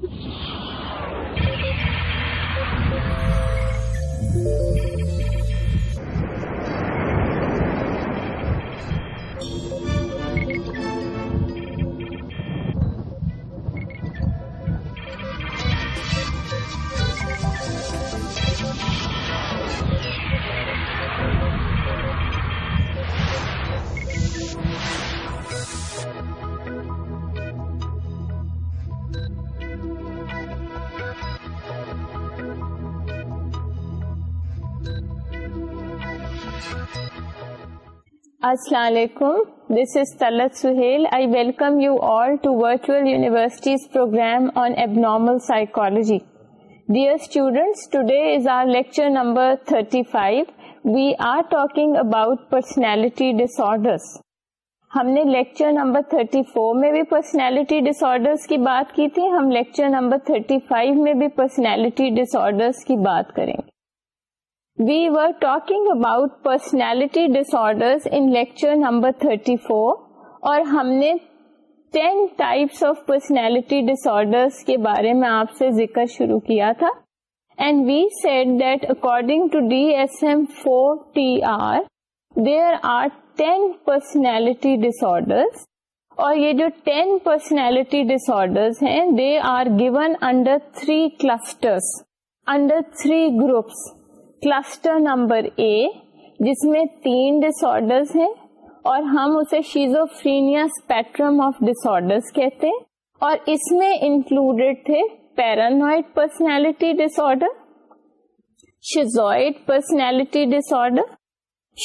Thank you. السلام علیکم this is Talat Sohail I welcome you all to virtual universities program on abnormal Dear students, today our lecture number number 35. We are talking about personality ڈس ہم نے lecture number 34 میں بھی personality disorder کی بات کی تھی ہم lecture number 35 میں بھی پرسنالٹی ڈس آڈر کی بات کریں گے we're talking about personality disorder number thirty four اور ہم نے 10 types of personality disorder کے بارے میں آپ سے ذکر شروع کیا تھا and we said that according to D S M forty are there are ten personality disorders اور یہ جو 10 پرسنالٹی ڈسرز ہیں they are given under three clusters under three groups cluster number A جس میں تین ڈس ڈسر ہیں اور ہم اسے شیزوفرینیا اسپیکٹرم آف ڈس ڈسر کہتے ہیں اور اس میں انکلوڈیڈ تھے paranoid personality disorder schizoid personality disorder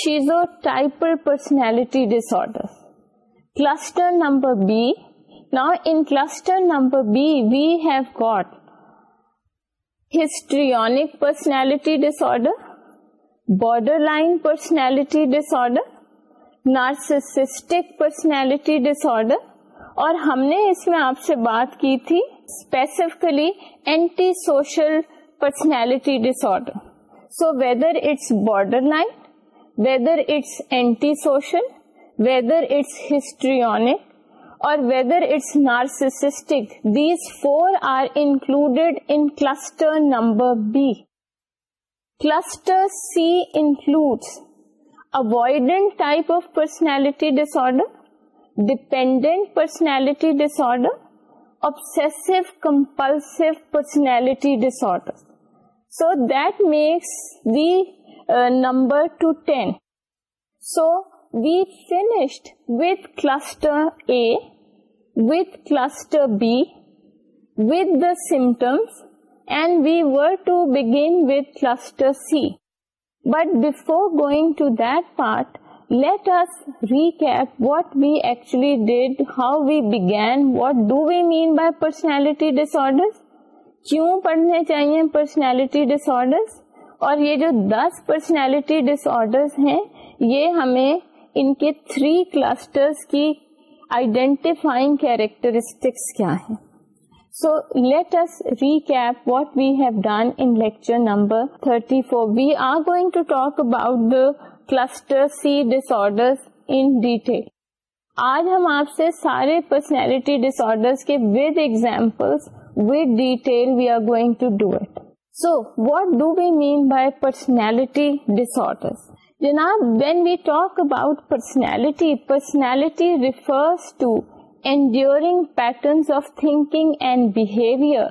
schizotypal personality disorder cluster number B نا in cluster number B we have got histrionic personality disorder, borderline personality disorder, narcissistic personality disorder اور ہم نے اس میں آپ سے بات کی تھی specifically anti social personality disorder so whether it's borderline whether it's antisocial whether it's histrionic or whether it's narcissistic. These four are included in cluster number B. Cluster C includes avoidant type of personality disorder, dependent personality disorder, obsessive compulsive personality disorder. So that makes the uh, number to 10. So we finished with cluster A with with with cluster cluster B the symptoms and we were to begin C. But before going to that part, let us recap what we actually did, how we began, what do we mean by personality disorders, کیوں پڑھنے چاہیے personality ڈسڈرس اور یہ جو this personality disorder ہیں یہ ہمیں ان کے تھری کلسٹر کی آئیڈینٹیفائنگ کیریکٹرسٹکس کیا ٹری so let's recap what we have done in lecture number thirty four we are going to talk about the cluster C disorder in detail آج ہم آپ سے سارے پرسنالٹی ڈس آرڈر کے with example with detail we are going to do it so what do we mean by personality disorder جناب when we talk about personality personality refers to enduring patterns of thinking and behaviour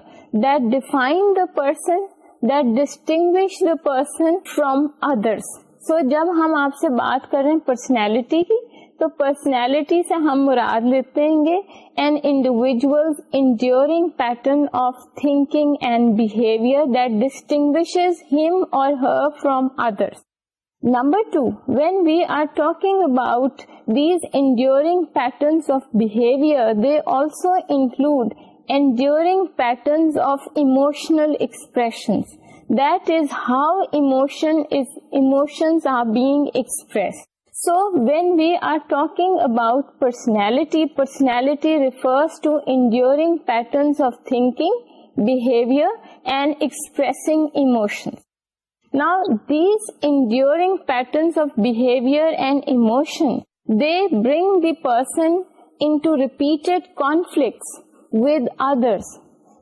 that define the person that distinguish the person from others so جب ہم آپ سے بات کریں personality کی تو personality سے ہم مراد لیتے an individual enduring pattern of thinking and behaviour that distinguishes ہم اور ہر from others Number two, when we are talking about these enduring patterns of behavior, they also include enduring patterns of emotional expressions. That is how emotions are being expressed. So when we are talking about personality, personality refers to enduring patterns of thinking, behavior, and expressing emotions. Now, these enduring patterns of behavior and emotion, they bring the person into repeated conflicts with others.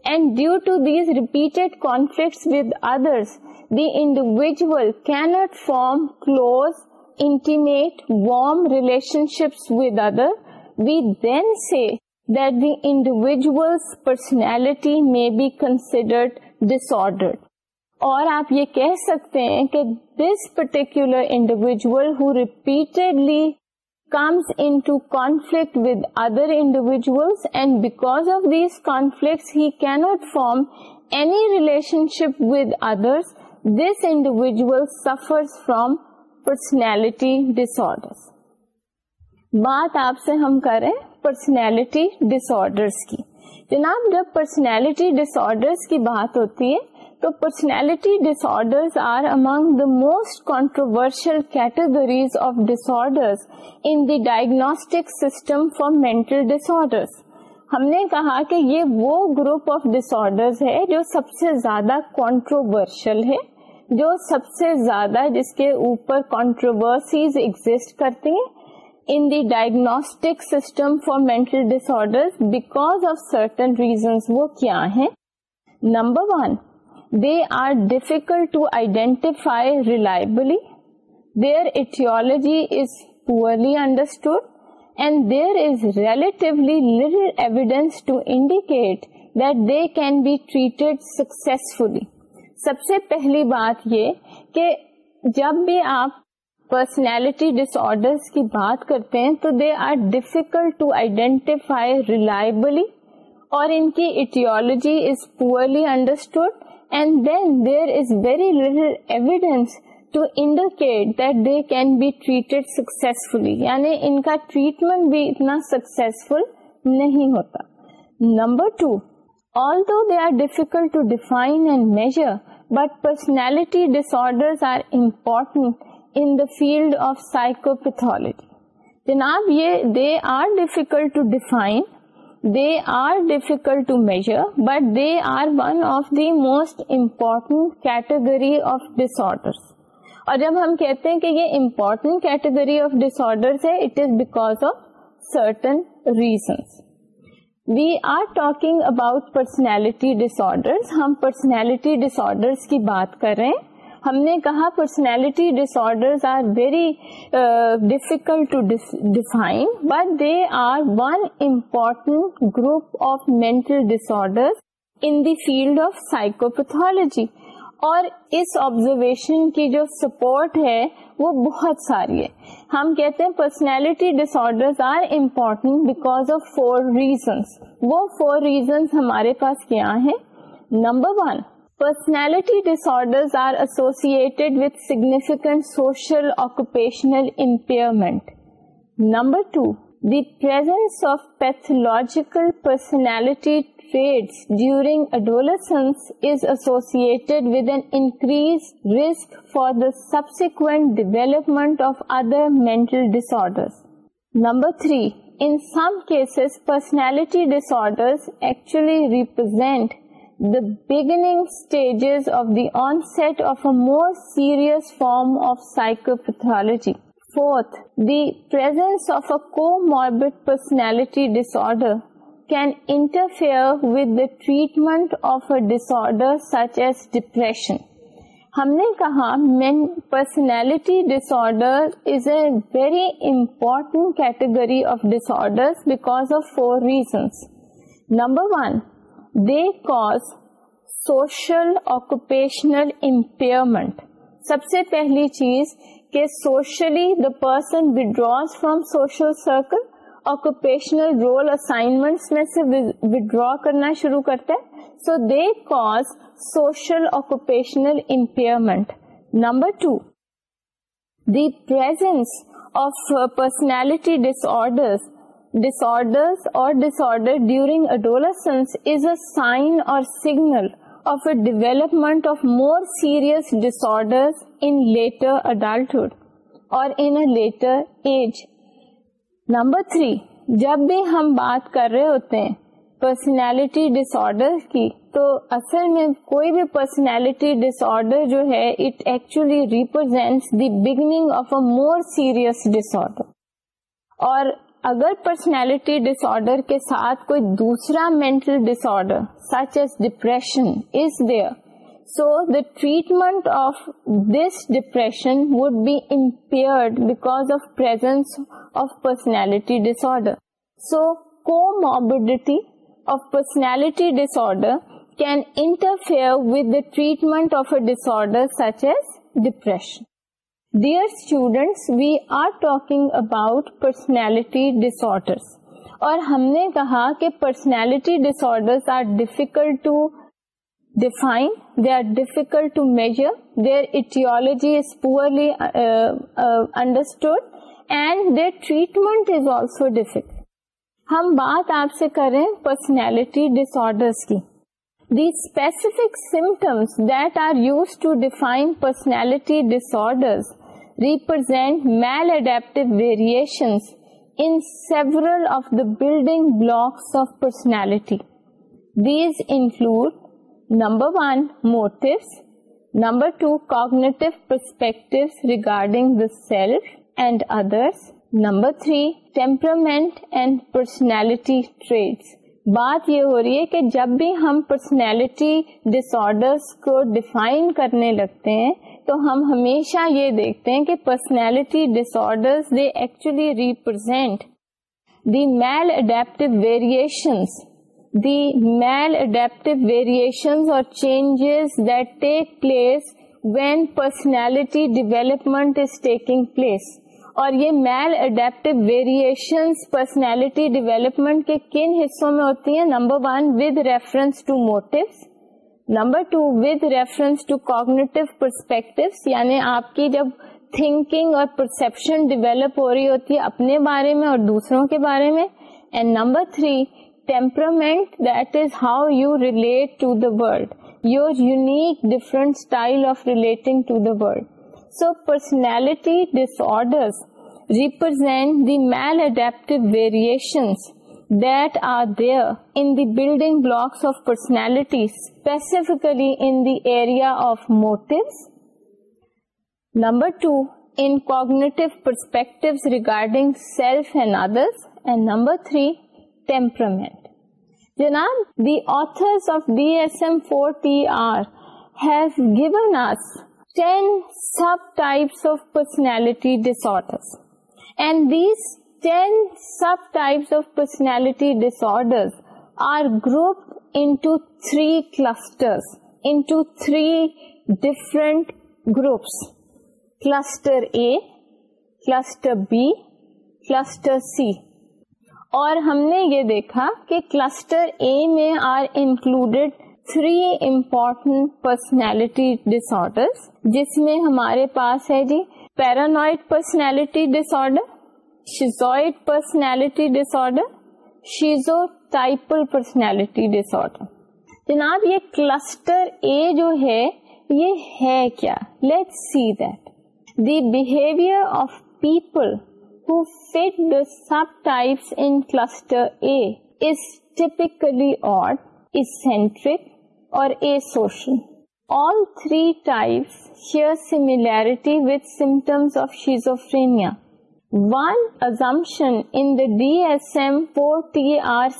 And due to these repeated conflicts with others, the individual cannot form close, intimate, warm relationships with others. We then say that the individual's personality may be considered disordered. اور آپ یہ کہہ سکتے ہیں کہ this particular individual who repeatedly comes into conflict with other individuals and because of these conflict he cannot form any relationship with others this individual suffer from personality order بات آپ سے ہم کریں personality disorders کی جناب جب personality disorders کی بات ہوتی ہے تو personality disorders are among the most controversial categories of dish in the diagnostic system for mental disorders ہم نے کہا کہ یہ وہ گروپ آف ڈس آرڈرز ہے جو سب سے زیادہ کانٹروورشل ہے جو سب سے زیادہ جس کے اوپر کانٹروورسیز ایگزٹ کرتے ہیں in the diagnostic system for mental disorder because of certain reasons وہ کیا ہیں number one to identify reliably their aetiology is poorly understood and there is relatively little evidence to indicate that they can be treated successfully سب سے پہلی بات یہ کہ جب بھی آپ پرسنالٹی ڈس آرڈرس کی بات کرتے ہیں تو they are difficult to identify reliably اور ان کی aetiology is poorly understood treatment بھی اتنا سکسفل نہیں ہوتا number two all difficult to define but personality disorder field of psychopathology جناب یہ they are difficult to define they are difficult to measure but they are one of the most important category of disorders اور جب ہم کہتے ہیں کہ یہ important category of ڈس ہے it is because of certain reasons we are talking about personality ڈس ہم personality ڈس کی بات کر رہے ہیں ہم نے کہا personality disorders are very difficult to define but they are one important group of mental disorder in the field of psychopathology اور اس آبزرویشن کی جو سپورٹ ہے وہ بہت ساری ہے ہم کہتے ہیں personality disorder are important because of four reasons وہ فور ریزنس ہمارے پاس کیا ہیں number one Personality disorders are associated with significant social occupational impairment. Number 2, the presence of pathological personality traits during adolescence is associated with an increased risk for the subsequent development of other mental disorders. Number 3, in some cases, personality disorders actually represent been set of most serious form of psychopathology furthermore a personality disorder وا treatment of a disorder such as depression ہم نے کہا main personality disorder is a very important category of disorder because of four reasons number one social occupational impairment سب سے پہلی چیز کہ socially the person withdraw from social circle occupational role assignment میں سے وڈرا کرنا شروع کرتا ہے so they cause social occupational impairment number two the presence of personality disorder is a sign or signal of a sign or signal of a in of more serious in a later age number three جب بھی ہم بات کر رہے ہوتے ہیں personality disorder کی تو اصل میں کوئی بھی پرسنالٹی ڈسر جو ہے it actually represent the beginning of a more serious disorder اور اگر پرسنالٹی ڈس آرڈر کے ساتھ کوئی دوسرا mental disorder such as depression is there so the treatment of this depression would be impaired because of presence of personality disorder so comorbidity of personality disorder can interfere with the treatment of a disorder such as depression we are talking about personality disorder اور ہم نے کہا کہ personality ڈسرفکلٹ to define they are difficult to measure their aetiology is poorly انڈرسٹ and their treatment is also difficult ہم بات آپ سے کریں personality disorder specific symptoms that are used to define personality disorders number one, motives, number two, two cognitive regarding regarding self and others number three temperament and personality traits بات یہ ہو رہی ہے کہ جب بھی ہم پرسنالٹی ڈس کو ڈیفائن کرنے لگتے ہیں تو ہم ہمیشہ یہ دیکھتے ہیں کہ personality disorder represent the maladaptive variation variation اور changes that take place when personality development is taking place اور یہ maladaptive variations personality development کے کن حصوں میں ہوتی ہیں number one with reference to motives number two with reference to cognitive perspective یعنی آپ کی جب تھنکنگ اور پرسپشن ڈیولپ ہو رہی ہوتی ہے اپنے بارے میں اور دوسروں کے بارے میں and number three temperament that is how you relate to the world your unique different style of relating to the world so personality disorder represent the maladaptive variations that are there in the building blocks of personality, specifically in the area of motives. Number two, in cognitive perspectives regarding self and others. And number three, temperament. Janab, the authors of DSM-4 have given us 10 subtypes of personality disorders. And these ten subtypes of personality disorder are group into three clusters into three different groups cluster A cluster B cluster C اور ہم نے یہ دیکھا کہ cluster A میں are included three important personality disorder جس میں ہمارے پاس ہے جی paranoid personality disorder schizoid personality disorder schizotypal personality disorder جناب یہ کلسٹر اے جو ہے ہے یہ کیا late see that the behaviour of people who fit the subtypes in cluster A is typically ٹیپ eccentric or a social all three types share similarity with symptoms of schizophrenia ونپشن personal on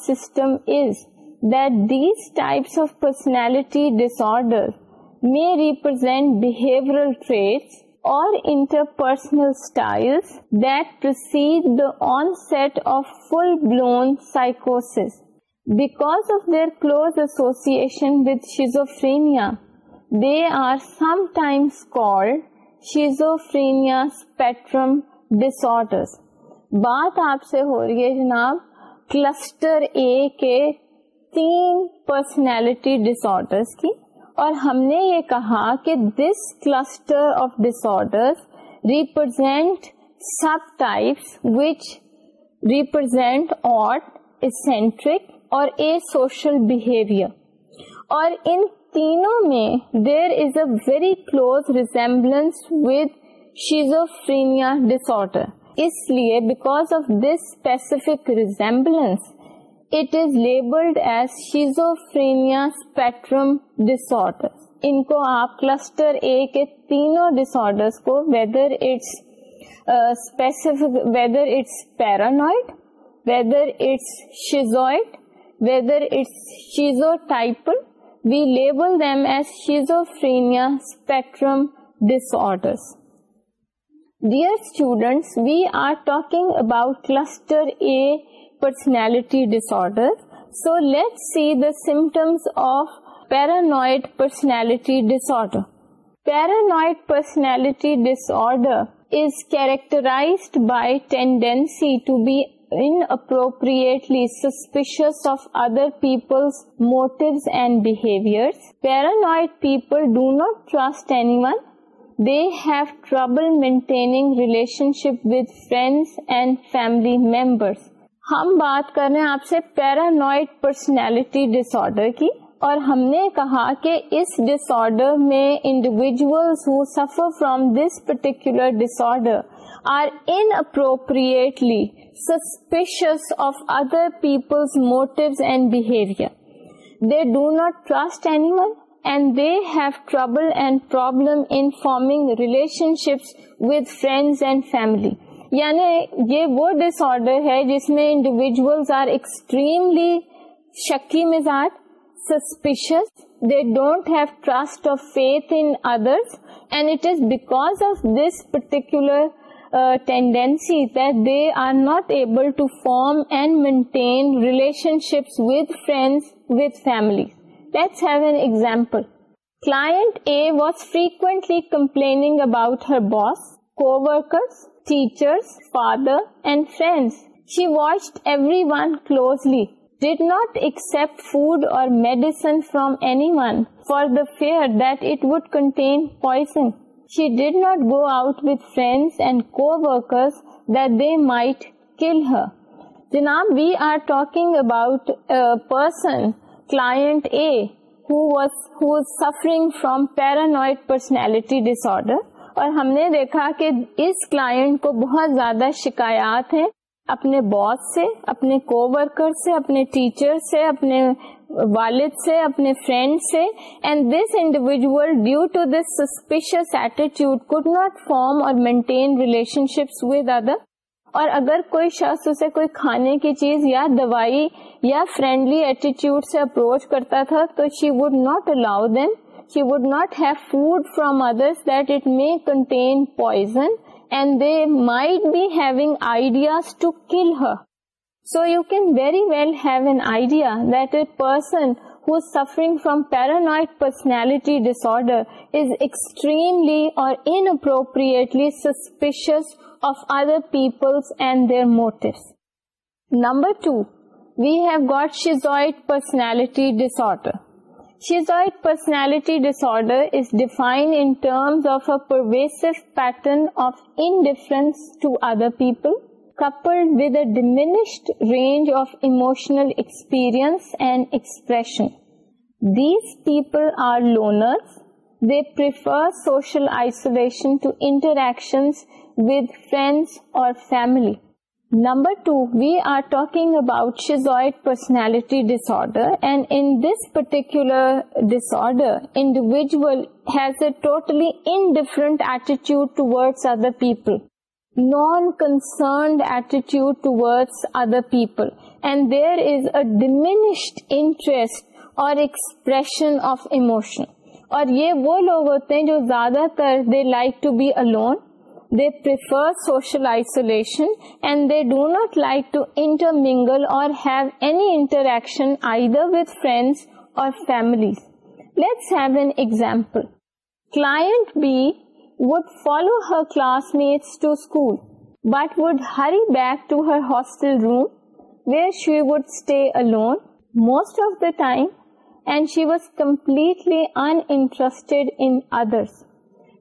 set of full blown سائکوس back of their close association with schizophrenia they're times called schizophrenia spectrum disorders بات آپ سے ہو رہی ہے جناب cluster A کے تین پرسنالٹی ڈس کی اور ہم نے یہ کہا کہ this cluster of disorder represent subtypes which represent odd eccentric اور اے سوشل بہیویئر اور ان تینوں میں there is a very close resemblance with schizophrenia disorder اس لیے because of this specific resemblance it is labelled as schizophrenia spectrum ڈس ان کو آپ کلسٹر اے کے تینوں ڈس آرڈرس کو whether it's specific whether it's paranoid whether it's schizoid whether it's schizotypal we label them as schizophrenia spectrum disorders Dear students, we are talking about cluster A personality disorder. So let's see the symptoms of paranoid personality disorder. Paranoid personality disorder is characterized by tendency to be inappropriately suspicious of other people's motives and behaviors. Paranoid people do not trust anyone they have trouble maintaining relationship with friends and family members ہم بات کر رہے ہیں آپ سے paranoid personality disorder کی اور ہم نے کہا کہ اس ڈس آرڈر میں individuals who suffer from this particular disorder are inappropriately suspicious of other people's motives and behaviour they do not trust anyone یعنی یہ وہ ڈس آرڈر ہے جس میں suspicious they don't have trust of faith others and it is because of this they are not able to form and maintain relationships with friends with families Let's have an example. Client A was frequently complaining about her boss, co-workers, teachers, father, and friends. She watched everyone closely, did not accept food or medicine from anyone for the fear that it would contain poison. She did not go out with friends and co-workers that they might kill her. Janab, we are talking about a person Claus suffering from paranoid personality disorder اور ہم نے دیکھا کہ اس client کو بہت زیادہ شکایات ہیں اپنے باس سے اپنے کو ورکر سے اپنے ٹیچر سے اپنے والد سے اپنے فرینڈ سے and this individual due to this suspicious attitude could not form اور maintain relationships with other اور اگر کوئی شخص اسے کوئی کھانے کی چیز یا دوائی یا فرینڈلی ایٹی سے اپروچ کرتا تھا تو she would not allow them she would not have food from others that it may contain poison and they might be having ideas to kill her so you can very well have an idea that a person who is suffering from paranoid personality disorder is extremely or inappropriately suspicious number two we've got schizoid personality disorder ڈسرائنڈ pattern of indifference to other people coupled with a ڈش range of emotions and expression these people are loner social isolation to interaction with friend اور family number two we are talk about personality disorder and in this particular ڈسڈر individual has a totally in different ایٹیچیوڈ to other people naan concerned ایٹیچیوڈ toward other people and there is a diminished interest or expression of emotion اور یہ وہ لوگ ہوتے ہیں جو زیادہ تر they like to be alone social isolation and they do not like ٹوٹرنگل اور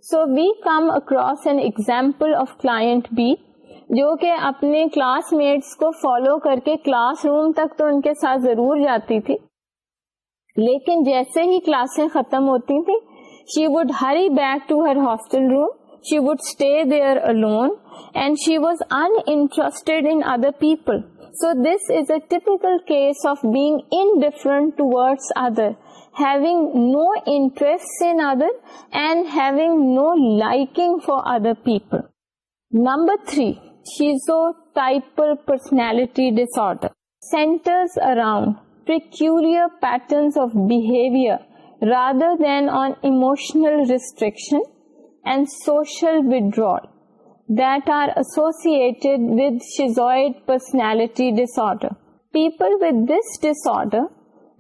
so we come across an example of client B جو کہ اپنے کلاس میٹس کو فالو کر کے کلاس روم تک تو ان کے ساتھ ضرور جاتی تھی لیکن جیسے ہی کلاسیں ختم ہوتی تھی she would hurry back to her hostel room she would stay there alone and she was interested in other people so this is a typical case of being indifferent towards other having no interests in others, and having no liking for other people. Number 3, schizotypal personality disorder centers around peculiar patterns of behavior rather than on emotional restriction and social withdrawal that are associated with schizoid personality disorder. People with this disorder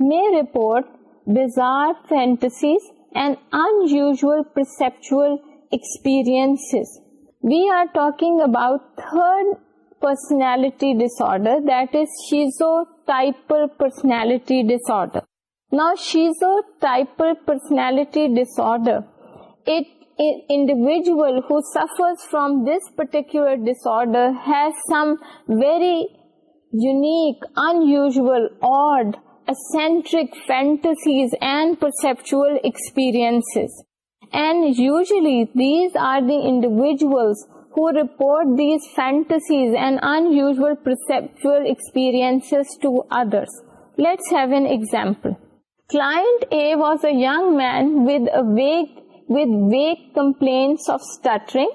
may report bizarre fantasies, and unusual perceptual experiences. We are talking about third personality disorder, that is schizotypal personality disorder. Now, schizotypal personality disorder, an individual who suffers from this particular disorder has some very unique, unusual, odd eccentric fantasies and perceptual experiences. And usually these are the individuals who report these fantasies and unusual perceptual experiences to others. Let's have an example. Client A was a young man with a vague with vague complaints of stuttering,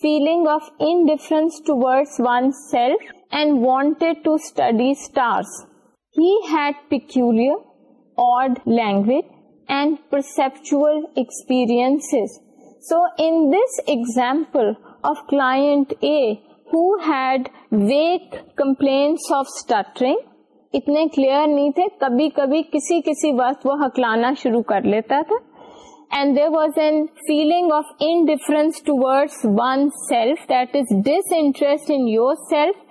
feeling of indifference towards oneself and wanted to study stars. So in this example of class A who had weak complaints of stuttering اتنے کلیئر نہیں تھے کبھی کبھی کسی کسی وقت وہ ہکلانا شروع کر لیتا تھا and there was an feeling of indifference to word oneself this disinterest in yourself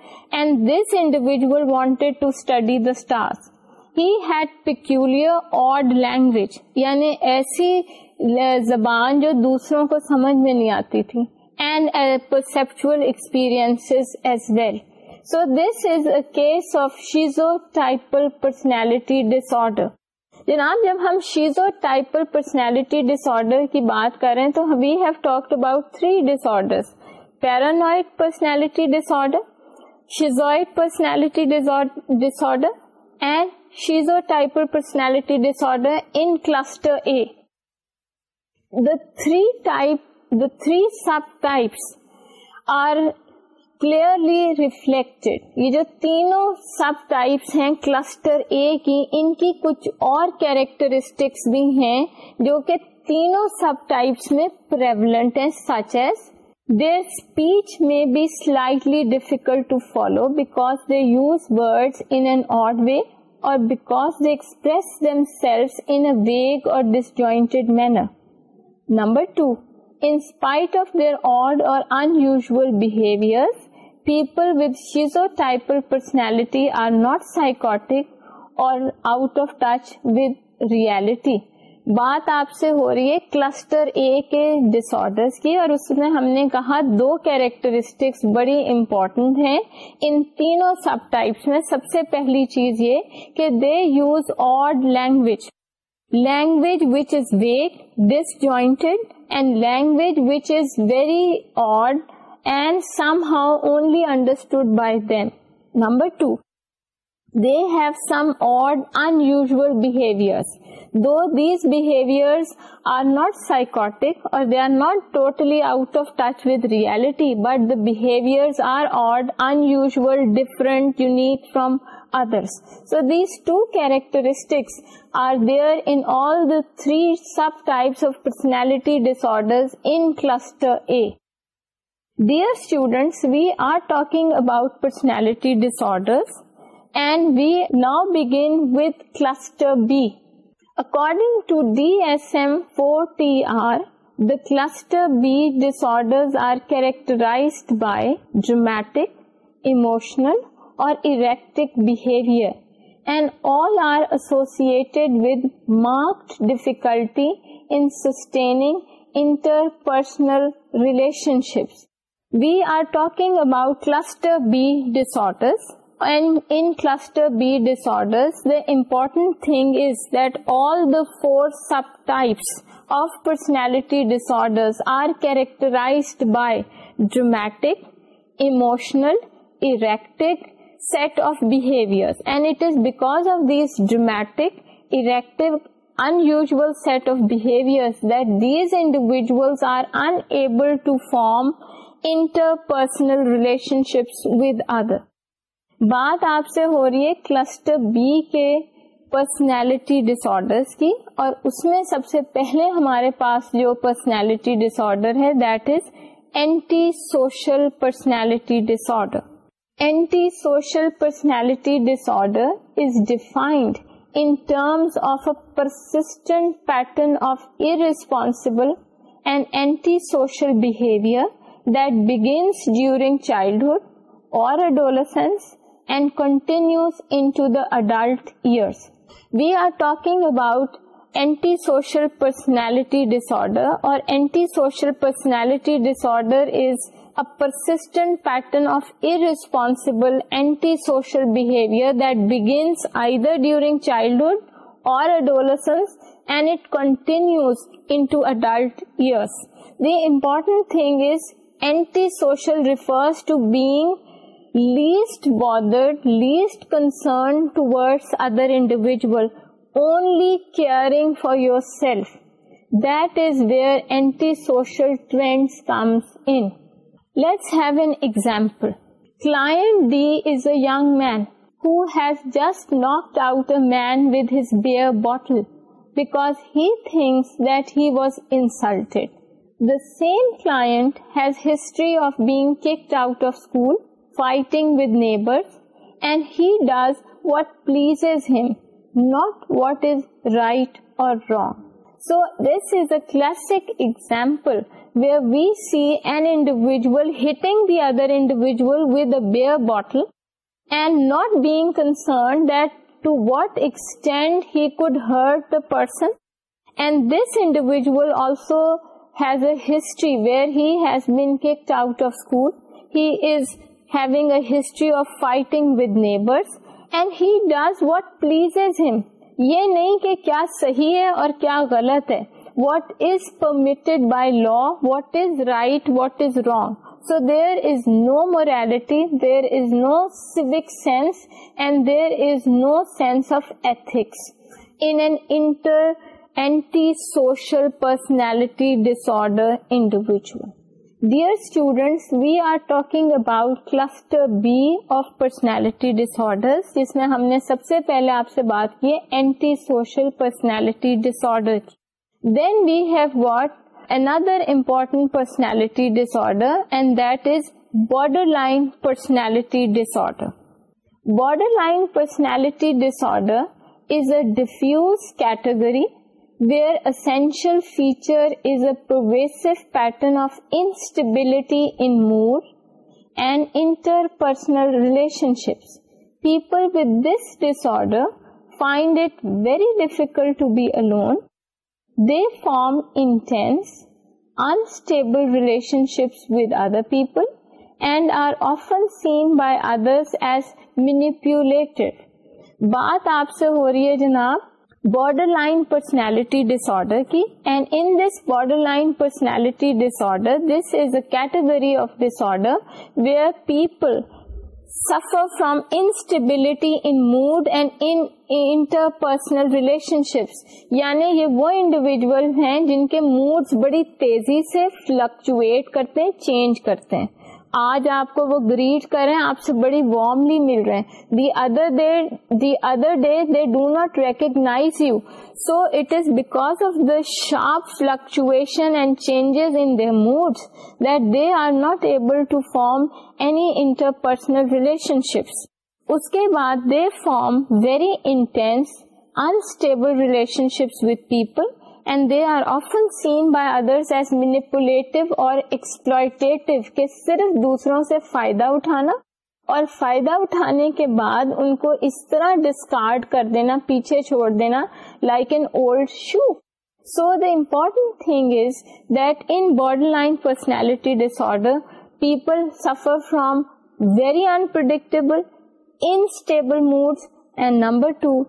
ایسی زبان جو دوسروں کو سمجھ میں نہیں آتی تھی well so this is case of schizotypal personality disorder. جناب جب ہم شیزو ٹائپل پرسنالٹی آرڈر کی بات کریں تو we have about three disorder paranoid personality disorder schizoid personality disorder and schizotypal personality disorder a the three three sub types are clearly reflect یہ جو تینوں subtypes ہیں cluster A کی ان کی کچھ اور characteristics بھی ہیں جو کہ تینوں سب ٹائپس میں پریولنٹ ہے such as Their speech may be slightly difficult to follow because they use words in an odd way or because they express themselves in a vague or disjointed manner. Number 2, in spite of their odd or unusual behaviors, people with schizotypal personality are not psychotic or out of touch with reality. بات آپ سے ہو رہی ہے cluster A کے disorders کی اور اس میں ہم نے کہا دو کیریکٹرسٹکس بڑی امپورٹنٹ ہیں ان تینوں سب ٹائپس میں سب سے پہلی چیز یہ کہ they use odd language language which is weak disjointed and language which is very odd and somehow only understood by them number two they have some odd behaviour Though these behaviors are not psychotic or they are not totally out of touch with reality, but the behaviors are odd, unusual, different, unique from others. So these two characteristics are there in all the three subtypes of personality disorders in cluster A. Dear students, we are talking about personality disorders and we now begin with cluster B. According to DSM-4TR, the cluster B disorders are characterized by dramatic, emotional, or erratic behavior, and all are associated with marked difficulty in sustaining interpersonal relationships. We are talking about cluster B disorders. B disorders important all the four subtypes set آفیوئرس and it is because of these dramatic and آفیویئر that these individuals are unable to form interpersonal relationships with other بات آپ سے ہو رہی ہے cluster B کے personality ڈس disorder کی اور اس میں سب سے پہلے ہمارے پاس جو پرسنالٹی ڈس آرڈر ہے that is anti social personality dish dish anti social personality order is defined in terms of a persistent pattern of irresponsible and antisocial behaviour that begins during childhood or adolescence and continues into the adult years. We are talking about antisocial personality disorder, or antisocial personality disorder is a persistent pattern of irresponsible antisocial behavior that begins either during childhood or adolescence and it continues into adult years. The important thing is antisocial refers to being least bothered least concern toward other individual only care for yourself the antisocial Claus ا گ man his just knock out a man with his beer bottle back Hess that he was insulted the same Claus history of bag call fighting with neighbors, and he does what pleases him, not what is right or wrong. So this is a classic example where we see an individual hitting the other individual with a beer bottle and not being concerned that to what extent he could hurt the person. And this individual also has a history where he has been kicked out of school. He is having a history of fighting with neighbours and he does what please ہم یہ نہیں کہ کیا صحیح ہے اور کیا غلط ہے what is permitted by law what is right what is wrong so there is no morality there is no civic sense and there is no sense of ethics and anti social personality disorder individual dear students we are talking about cluster B of personality disorder جس میں ہم نے سب سے پہلے آپ سے بات کی ہےٹی social personality disorder then we have what another important personality disorder and that is border line personality disorder border line personality disorder is a diffuse category where essential feature is a pervasive pattern of instability relationships people there find it very difficult to be on the form intense unstable relationships with other people and are often seen by others as manipulated بات آپ سے ہو رہی ہے جناب border line personality disorder کی and in this border line personality disorder this is a category of disorder where people suffer from instability in mood and interpersonal relationships یعنی یہ وہ individual ہیں جن کے modes بڑی تیزی سے فلکچویٹ کرتے ہیں چینج کرتے ہیں آج آپ کو وہ گریٹ کریں آپ سے بڑی وارملی مل رہے ہیں the the other other day they do not recognise you so it is back of the sharp fluctuation and changes in they mood that they are not able to form any interpersonal relationships اس کے بعد they form very intense unstable relationships with people and they are often seen by others as manipulative اور exploitative کے صرف دوسروں سے فائدہ اٹھانا اور فائدہ اٹھانے کے بعد ان کو اس طرح ڈسکارڈ کر دینا پیچھے چھوڑ دینا like an old shoe so the important thing is that in border line personality disorder people suffer from very unpredictable unstable moods point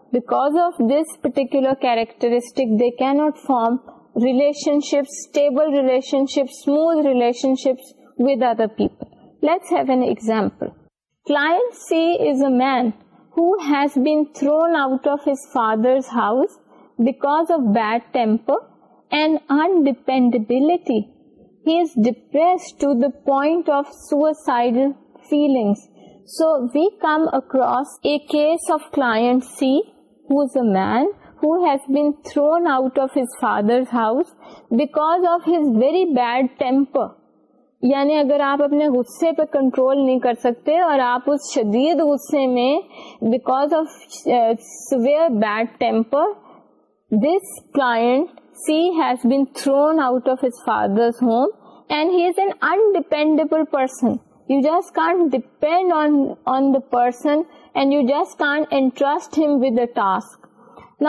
of suicide feelings So we come across a case of client C who is a man who has been thrown out of his father's house because of his very bad temper. یعنی اگر آپ اپنے غصے پہ control نہیں کر سکتے اور آپ اس شدید غصے میں because of severe bad temper this client C has been thrown out of his father's home and he is an undependable person you has can't depend on the person and you has contrast ہاسکنڈ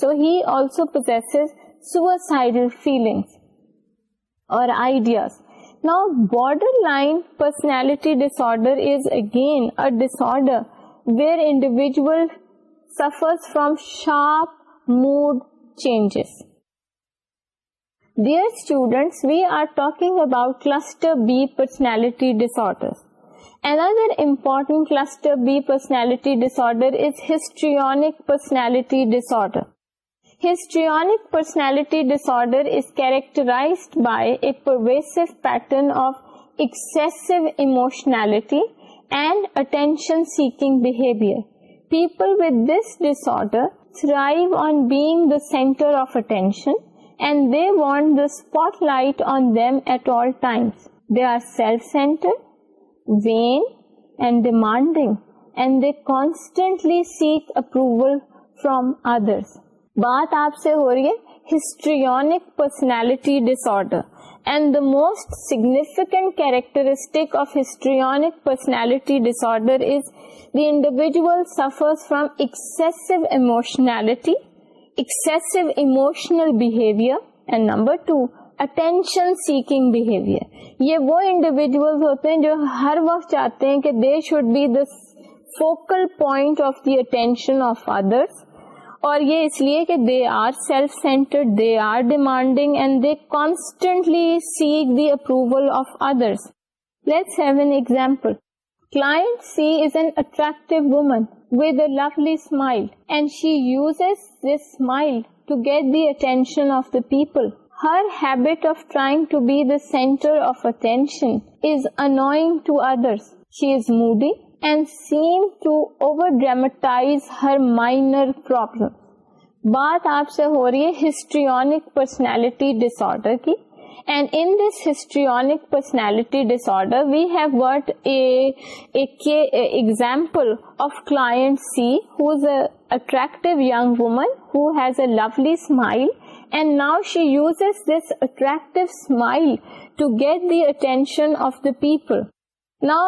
so ہیلسوز اور disorder where individual suffer from sharp mood change Dear students, we are talking about cluster B personality disorders. Another important cluster B personality disorder is histrionic personality disorder. Histrionic personality disorder is characterized by a pervasive pattern of excessive emotionality and attention-seeking behavior. People with this disorder thrive on being the center of attention and they want the spotlight on at all they are self centred they constantly seek approval بات آپ سے ہو رہی ہے histrionic personality disorder and the most significant characteristic of history personality disorder is the individual suffer from ایکلٹی behaviour and number two attention seeking behaviour یہ وہ individual ہوتے ہیں جو ہر وقت چاہتے ہیں کہ they should be the focal point of the attention of others اور یہ اس لیے کہ they are self centred they are demanding and they constantly seek the approval of others let's have an example class C is an attractive woman with lovely smile and she uses smile to get the attention of the people her habit of trying to be centre of attention is انگ to others she is moody and seem to overdramatise her minor problem بات آپ سے ہو رہی ہے histrionic personality disorder کی And in this histrionic personality disorder, we have got a example of client C, who is an attractive young woman who has a lovely smile, and now she uses this attractive smile to get the attention of the people. Now,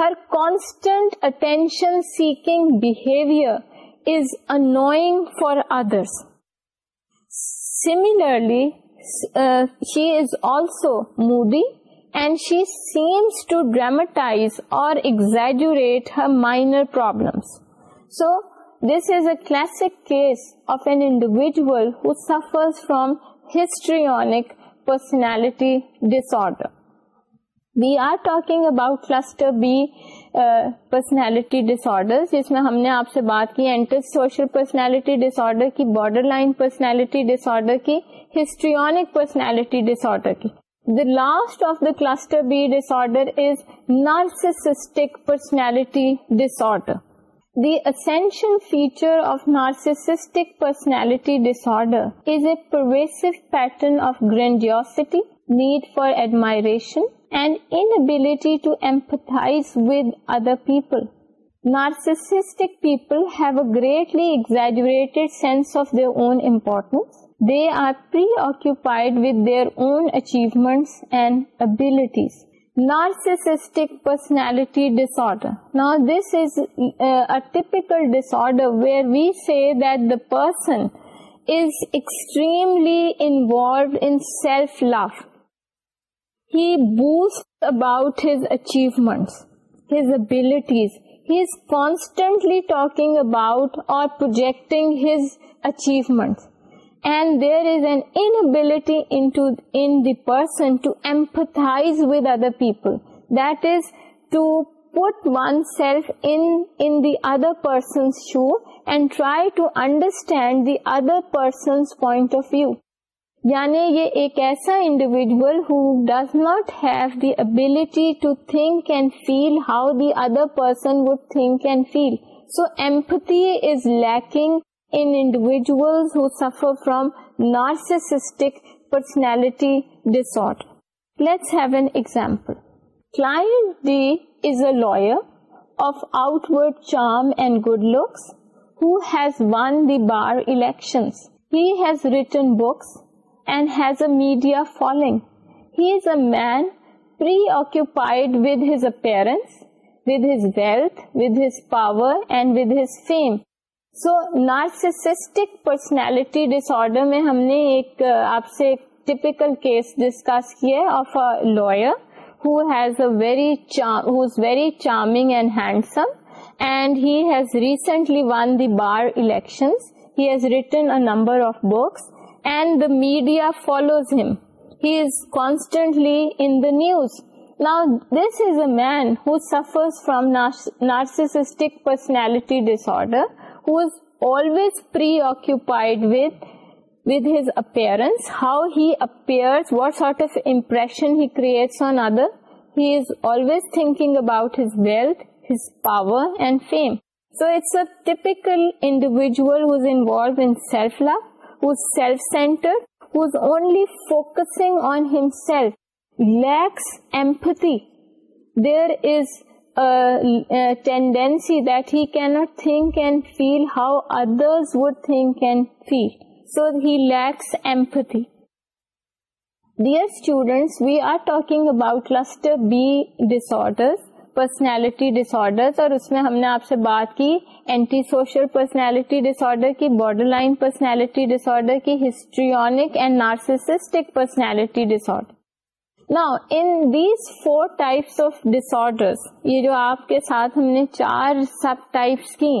her constant attention-seeking behavior is annoying for others. Similarly, uh, she is also moody, and she seems to dramatize or exaggerate her minor problems. So, this is a classic case of an individual who suffers from histrionic personality disorder. We are talking about cluster B personality disorder جس میں ہم نے آپ سے بات کی antisocial personality disorder کی border line personality disorder کی ہسٹریونک پرسنالٹی ڈس آرڈر کی the last of the cluster B disorder is narcissistic personality disorder the essential feature of narcissistic personality disorder is a pervasive pattern of grandiosity need for admiration, and inability to empathize with other people. Narcissistic people have a greatly exaggerated sense of their own importance. They are preoccupied with their own achievements and abilities. Narcissistic personality disorder. Now, this is uh, a typical disorder where we say that the person is extremely involved in self-love. He boasts about his achievements, his abilities. He is constantly talking about or projecting his achievements. And there is an inability in the person to empathize with other people. That is, to put oneself in the other person's shoe and try to understand the other person's point of view. یعنی یہ ایک ایسا individual who does not have the ability to think and feel how the other person would think and feel so empathy is lacking who suffer narcissistic personality disorder let's have an example client D is a lower of outward charm and good looks who has won the bar election he has written books and has a media following he is a man pre occupied ودھ his appearance with his wealth with his power and with his fame so narcissistic personality disorder میں ہم نے ایک آپ سے typical case discuss کیا of a lawyer who has very charming and handsome and has recently won the bar election has written number of books and the media follows him. He is constantly in the news. Now, this is a man who suffers from narcissistic personality disorder, who is always preoccupied with his appearance, how he appears, what sort of impression he creates on others. He is always thinking about his wealth, his power and fame. So it's a typical individual who's involved in self-love who's self-centered, who's only focusing on himself, lacks empathy. There is a tendency that he cannot think and feel how others would think and feel. So he lacks empathy. Dear students, we are talking about cluster B disorders. Personality disorder اور اس میں ہم نے آپ سے بات کی anti social personality order کی border line personality disorder کی histrionic and narcissistic personality order نا in these four types of disorders یہ جو آپ کے ساتھ ہم نے چار سب ٹائپس کی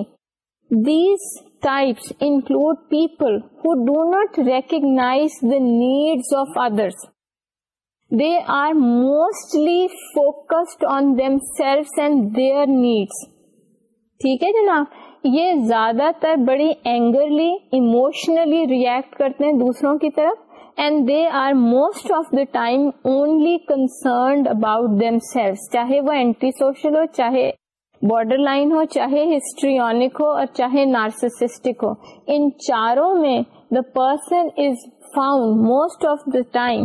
these types include people who do not recognise the needs of others focus on them salad their needs ٹھیک ہے جناب یہ زیادہ تر بڑی اینگرلی ریئیکٹ کرتے ہیں دوسروں کی طرف and they are most of the time only concerned about themselves چاہے وہ اینٹی سوشل ہو چاہے بارڈر لائن ہو چاہے ہسٹریونک ہو اور چاہے نارسسٹک ہو ان چاروں میں the person is found most of the time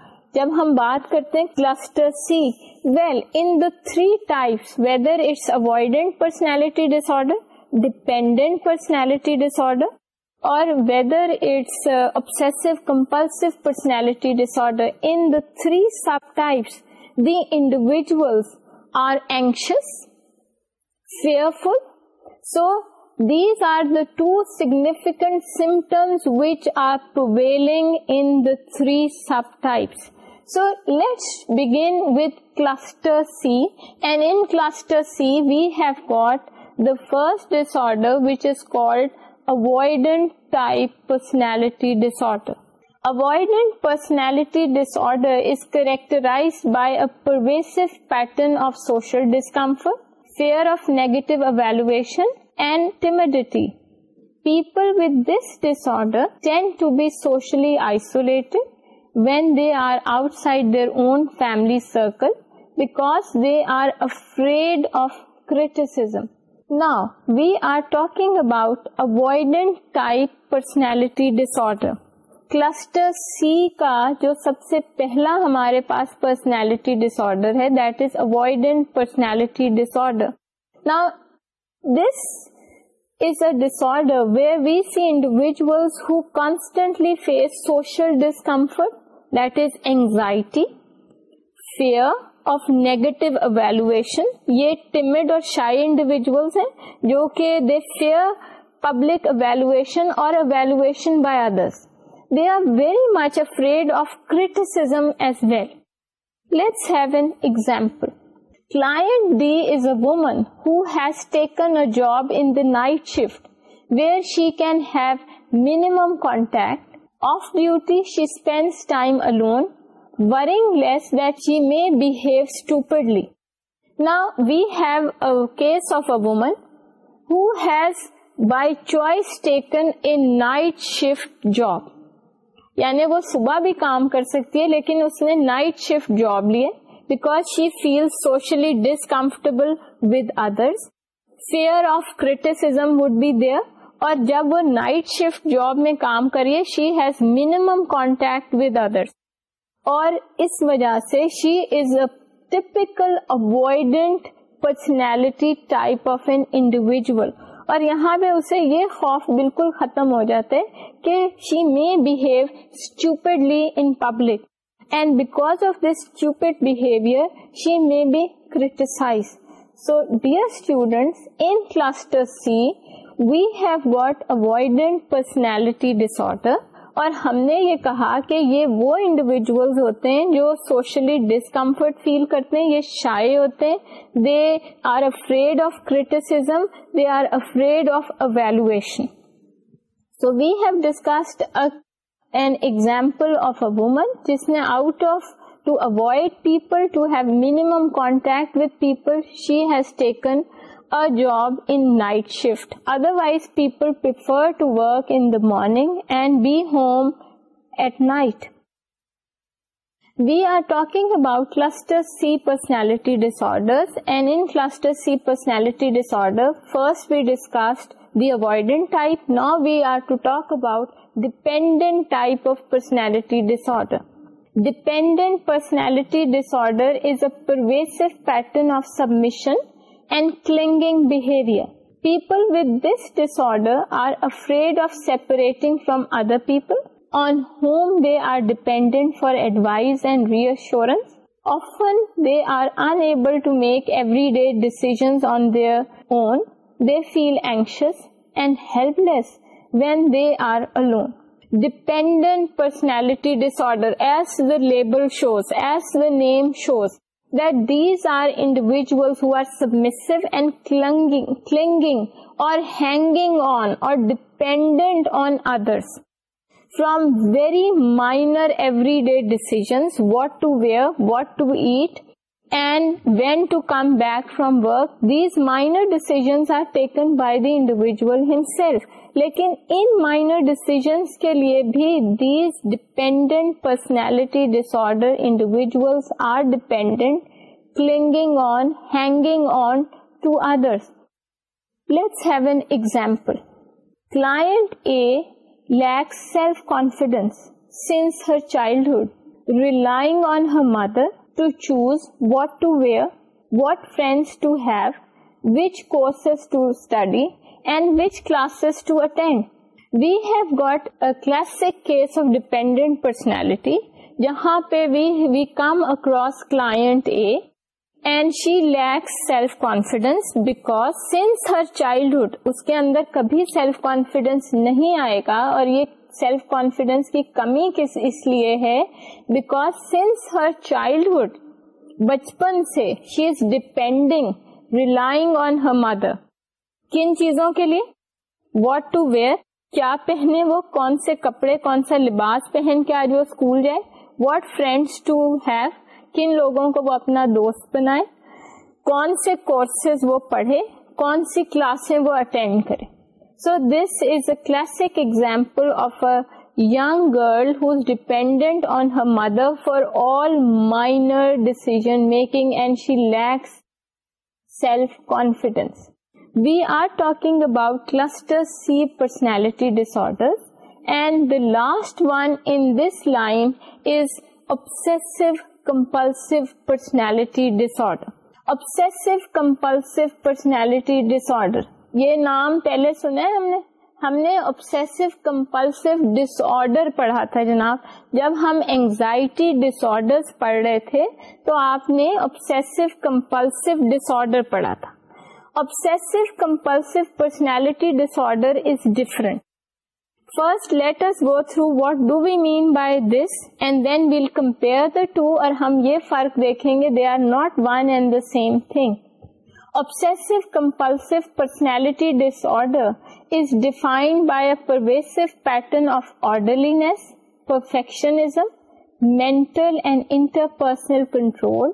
جب ہم بات کرتے ہیں cluster C well in the three types whether it's avoidant personality disorder dependent personality disorder اور whether it's obsessive compulsive personality disorder in the three sub types the individuals are anxious fearful so these are the two significant symptoms which are prevailing in three sub types So let's begin with cluster C, and in cluster C we have got the first disorder which is called avoidant type personality disorder. Avoidant personality disorder is characterized by a pervasive pattern of social discomfort, fear of negative evaluation, and timidity. People with this disorder tend to be socially isolated, when they are outside their own family circle because they are afraid of criticism نا we are talking about avoid type personality ڈس cluster C کا جو سب سے پہلا ہمارے پاس personality disorder ہے that is avoidant personality disorder this is a disorder where we see individual hesitantly face social discomfort fear of negative evaluation یہ شاہی individual ہیں جو کہ دے فیئر پبلک اویلویشن اور job in the night shift where she can have minimum contact off duty she spend time alone worrying less that she may behave stupidly نا we have case of a woman who has by choice taken a night shift job یعنی وہ صبح بھی کام کر سکتی ہے لیکن اس نے نائٹ شفٹ جاب لیے because she feel socially discomfortable with others fear of criticism would be there اور جب وہ نائٹ شفٹ جاب میں کام کریے she has minimum contact with اور اس وجہ سے she is a avoidant personality type of an individual اور یہاں پہ اسے یہ خوف بالکل ختم ہو جاتے she may behave stupidly in public and because of this stupid behaviour she may be criticise so dear students in cluster C have got avoidant personality disorder اور ہم نے یہ کہا کہ یہ وہ انڈیویجلز ہوتے ہیں جو سوشلی ڈسکمفرٹ فیل کرتے ہیں یہ شائع ہوتے ہیں they are afraid of criticism they are afraid of evaluation so we have discussed an example of a woman جس نے out of to avoid people to have minimum contact with people she has taken a job in night shift. Otherwise, people prefer to work in the morning and be home at night. We are talking about cluster C personality disorders, and in cluster C personality disorder, first we discussed the avoidant type. Now we are to talk about dependent type of personality disorder. Dependent personality disorder is a pervasive pattern of submission and clinging behavior. People with this disorder are afraid of separating from other people on whom they are dependent for advice and reassurance. Often they are unable to make everyday decisions on their own. They feel anxious and helpless when they are alone. Dependent personality disorder, as the label shows, as the name shows, that these are individuals who are submissive and clinging or hanging on or dependent on others. From very minor everyday decisions, what to wear, what to eat, and when to come back from work, these minor decisions are taken by the individual himself. لیکن ان minor decisions کے لیے بھی these personality disorder individual are dependent clinging on hanging on to others example client A lack self confidence since her childhood relying on her mother to choose what to wear what friends to have which courses to study س ڈسنیلٹی جہاں پہ we come across کلاڈ she lacks self confidence back since her childhood اس کے اندر کبھی self confidence نہیں آئے گا اور یہ سیلف کانفیڈینس کی کمی کس اس لیے ہے بیکوز سنس ہر چائلڈہڈ بچپن سے she is depending relying on her mother کن چیزوں کے لیے واٹ ٹو ویئر کیا پہنے وہ کون سے کپڑے کون سا لباس پہن کے آج وہ اسکول جائے واٹ فرینڈس ٹو ہیو کن لوگوں کو وہ اپنا دوست بنائے کون سے کورسز وہ پڑھے کون سی کلاسیں وہ اٹینڈ کرے so this is a classic example of a young girl whose dependent on her mother for all minor decision making and she lacks self confidence we are talking about cluster C personality and the last one in this line is is obsessive personality personality disorder. Obsessive compulsive personality disorder. یہ نام پہلے سنا ہے ہم نے ہم نے اوپسی کمپلس ڈس order پڑھا تھا جناب جب ہم انگزائٹی ڈس آرڈر پڑھ رہے تھے تو آپ نے اوپسی کمپلسو ڈس آرڈر پڑھا تھا obsessive compulsive personality disorder is different first لیٹرو through what do we mean by this and then we'll compare the two اور ہم یہ فرق دیکھیں گے they are not one and the same thing obsessive compulsive personality disorder is defined by pervasive pattern of orderliness perfectionism mental and interpersonal control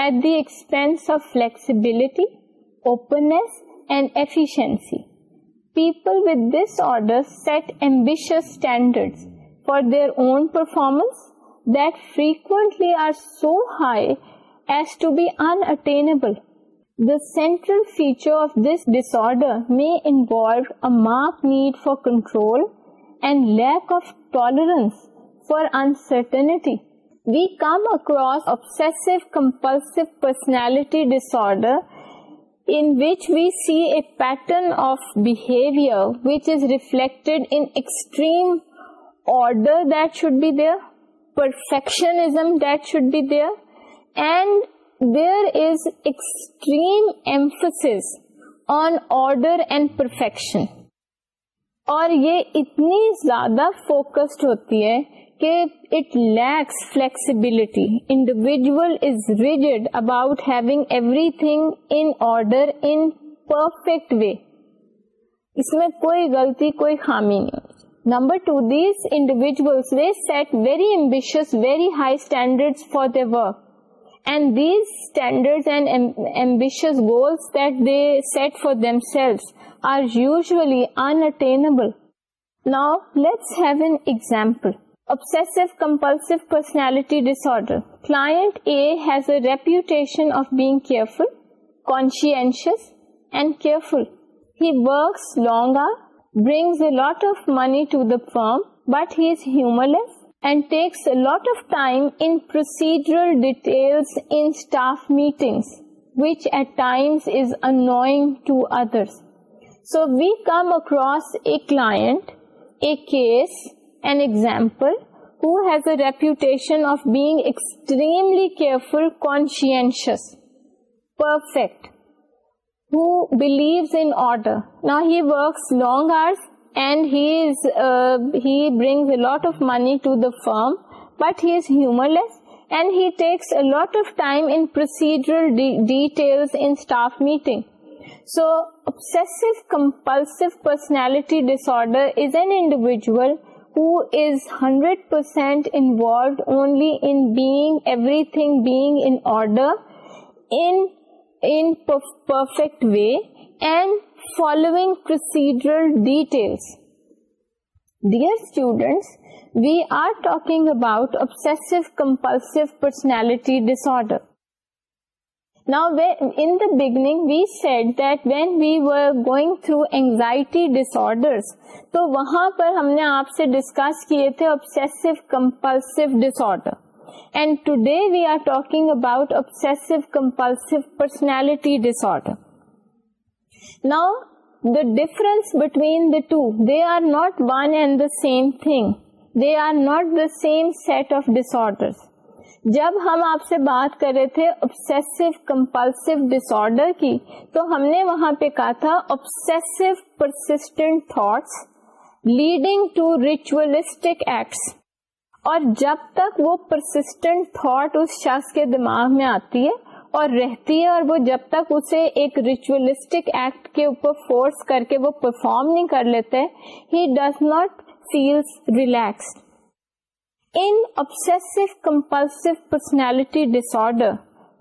at the expense of flexibility central feature of this disorder میں involve mark need for control lack of tolerance for انٹرنیٹی we come across obsessive compulsive personality disorder pattern of behaviour which is reflector perfectionism that should be دینڈ there is extreme emphasis on order and perfection اور یہ اتنی زیادہ فوکسڈ ہوتی ہے کہ it lacks flexibility individual is rigid about having everything in in order perfect way اس میں کوئی غلطی کوئی خامی نہیں number two these individuals they set very ambitious very high standard for the work and these standard and ambitious goals that they set for themselves are usually unattainable Now, let's have an example Obsessive compulsive personality disorder. Client A has a reputation of being careful, conscientious, and careful. He works long hours, brings a lot of money to the firm, but he is humorless and takes a lot of time in procedural details in staff meetings, which at times is annoying to others. So we come across a client, a case, an example who has a reputation of being extremely careful, conscientious, perfect, who believes in order. Now he works long hours and he uh, brings a lot of money to the firm, but he is humorless and he takes a lot of time in procedural details in staff meeting. So obsessive compulsive personality disorder is an individual who is 100% involved only in being, everything being in order, in perfect way, and following procedural details. Dear students, we are talking about obsessive compulsive personality disorder. نا the beginning we said that when we going through anxiety disorder تو وہاں پر ہم نے آپ سے discuss کیے تھے obsessive compulsive disorder and today we are talking about obsessive compulsive personality disorder now the difference between the two they are not one and the same thing they are not the same set of disorders جب ہم آپ سے بات کر رہے تھے ابس compulsive ڈس order کی تو ہم نے وہاں پہ کہا تھا thoughts leading to ritualistic acts اور جب تک وہ پرسٹنٹ تھاٹ اس شخص کے دماغ میں آتی ہے اور رہتی ہے اور وہ جب تک اسے ایک ریچولیسٹک ایکٹ کے اوپر فورس کر کے وہ پرفارم نہیں کر لیتے he does not feel relaxed disorder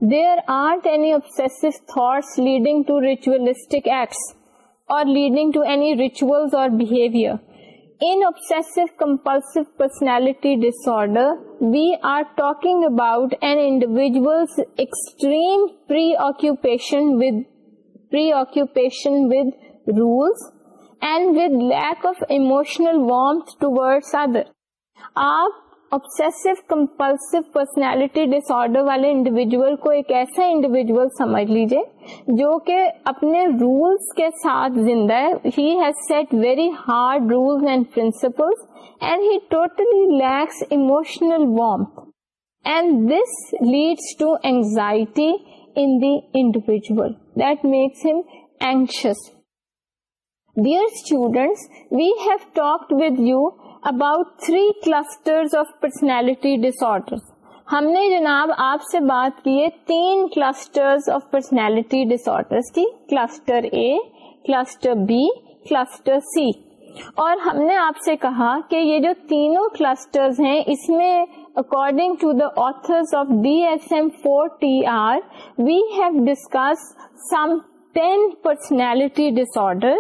there arts leading اور لیڈنگ اور individual extreme occupation of emotional warmth to other آپ obsessive compulsive personality disorder والے انڈیویجل کو ایک ایسا انڈیویجل سمجھ لیجیے جو کہ اپنے رولس کے ساتھ زندہ ہے he has set very hard rules and principles and he totally lacks emotional warm and this leads to anxiety in the individual that makes him anxious Dear students, we have talked with you about three cluster of personality disorder ہم نے جناب آپ سے بات کی تین cluster of personality ڈس کی cluster A cluster B cluster C اور ہم نے آپ سے کہا کہ یہ جو تینوں کلسٹر ہیں اس میں according to the author of D S M four T R we have discuss some ten personality disorder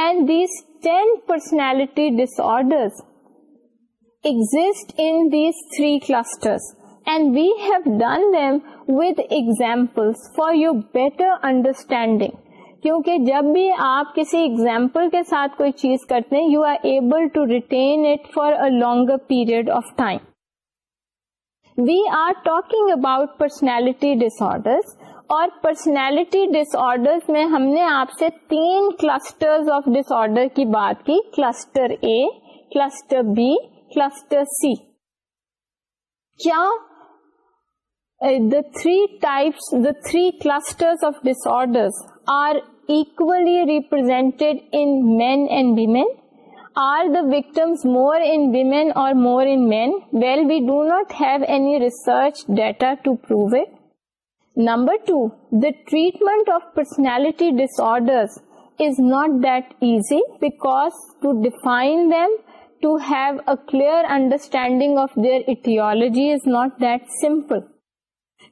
and these ten personality exist exist these three clusters and we have done them with examples for your better understanding کیونکہ جب بھی آپ کسی example کے ساتھ کوئی چیز کرتے ہیں you are able to retain it for a longer period of time we are talking about personality disorders اور پرسنالٹی ڈس آرڈر میں ہم نے آپ سے تین کلسٹر آف ڈس آرڈر کی بات کی cluster A cluster B cluster C کیا the three types the three cluster of disorder are equally represented in men and women Are the victims more in women or more in men? Well, we do not have any research data to prove it. Number 2, the treatment of personality disorders is not that easy, because to define them, to have a clear understanding of their etiology is not that simple.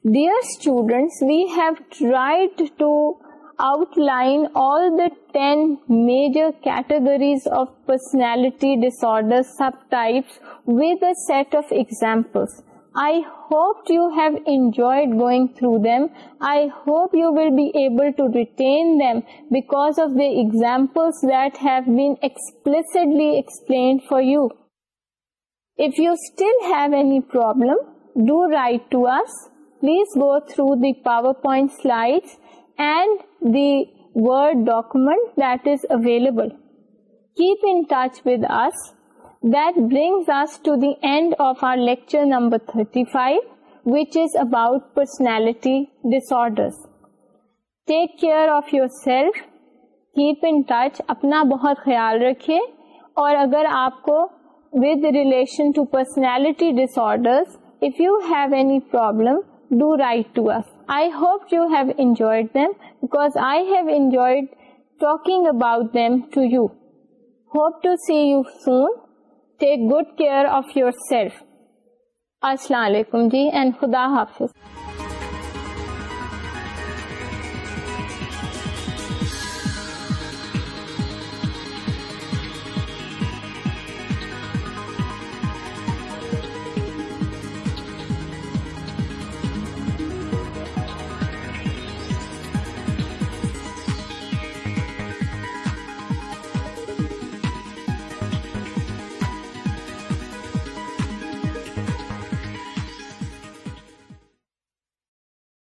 Dear students, we have tried to outline all the 10 major categories of personality disorder subtypes with a set of examples. I hoped you have enjoyed going through them. I hope you will be able to retain them because of the examples that have been explicitly explained for you. If you still have any problem, do write to us. Please go through the PowerPoint slides and the Word document that is available. Keep in touch with us take care of yourself keep inch اپنا بہت خیال رکھے اور اگر آپ کولٹی ڈسرم do write to I hope you have enjoyed them back I had talk about them to you hope to see you soon take good care of yourself السلام علیکم جی اینڈ خدا حافظ